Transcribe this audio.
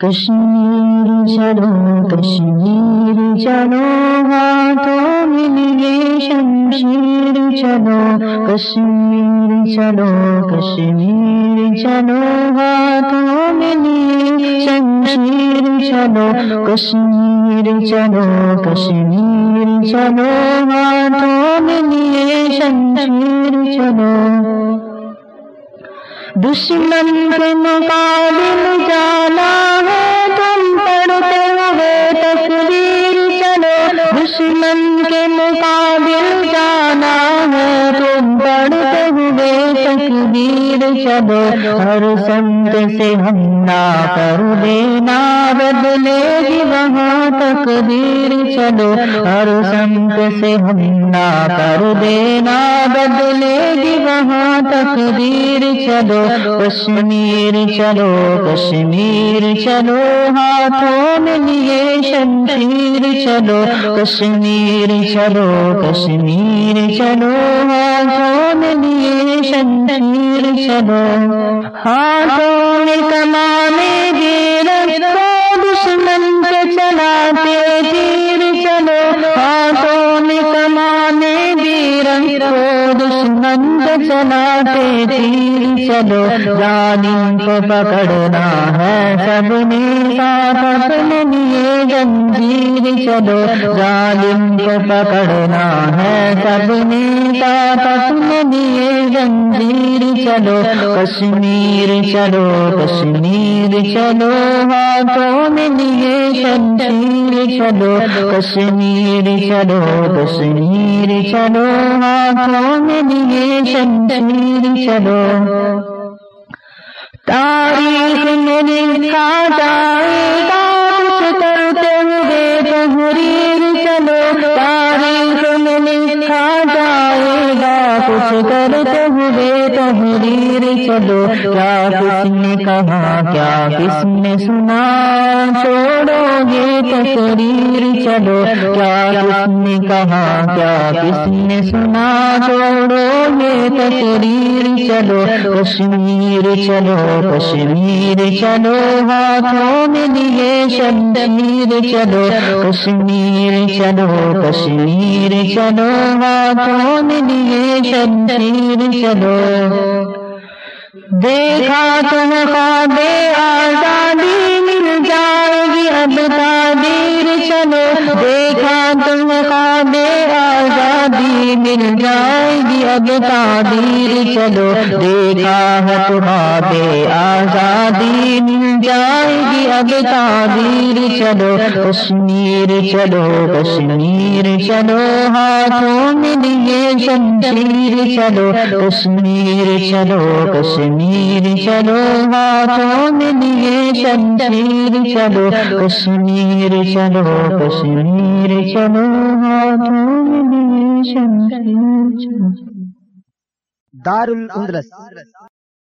کشمیر چلو کشمیر چلو ہاتھوں میں لیے شمشیر چلو کشمیر چلو کشمیر چلو ہاتھوں میں لیے شمشیر چلو کشمیر چلو کشمیر چلو ہاتھوں میں لیے شمشیر چلو دشمن کے مقابل جانا پڑھتے ہوئے تصویر چلو ہر سمت سے ہم نہ کر دینا بدلے گی وہاں تقدیر چلو ہر سمت سے ہم نہ کر دینا بدلے گی وہاں تقدیر چلو کشمیر چلو کشمیر چلو ہاتھوں میں لیے شمشیر چلو کشمیر چلو کشمیر چلو ہاتھوں میں لیے شمشیر چلو۔ ہاتھوں میں کمانے گیر دشمن چلاتے تیر چلو ظالم کو پکڑنا ہے سب نے ساتھ اپنے لیے جنجیر چلو ظالم کو پکڑنا ہے سب نے ساتھ اپنے لیے جنجیر چلو کشمیر چلو کشمیر چلو ہاتھوں میں لیے شمشیر چلو کشمیر چلو کشمیر چلو ہاتھوں میں شمشیر چلو، تاریخ میں لکھا جائے گا، کچھ کرتے ہوئے تحریر چلو تاریخ میں لکھا جائے گا کچھ کرتے ہوئے تحریر چلو، کیا کس نے کہا، کیا کس نے سنا؟ چھوڑو گے تقریر چلو، کیا کس نے کہا، کیا کس نے سنا؟ چھوڑو گے تقریر چلو، کشمیر چلو کشمیر چلو، ہاتھوں میں لیے شمشیر چلو، کشمیر چلو کشمیر چلو، ہاتھوں میں لیے شمشیر چلو۔ دیکھا تم خواب آزادی مل جائے گی۔ اب تعبیر چلو۔ دیکھا تم مل جائے گی اب تعبیر چلو دیکھا ہے خواب آزادی مل جائے گی اب تعبیر چلو کشمیر چلو کشمیر چلو ہاتھوں میں لیے شمشیر چلو کشمیر چلو کشمیر چلو ہاتھوں میں لیے شمشیر چلو کشمیر چلو کشمیر چلو ہاتھوں دار الاندلس